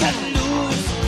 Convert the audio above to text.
can lose.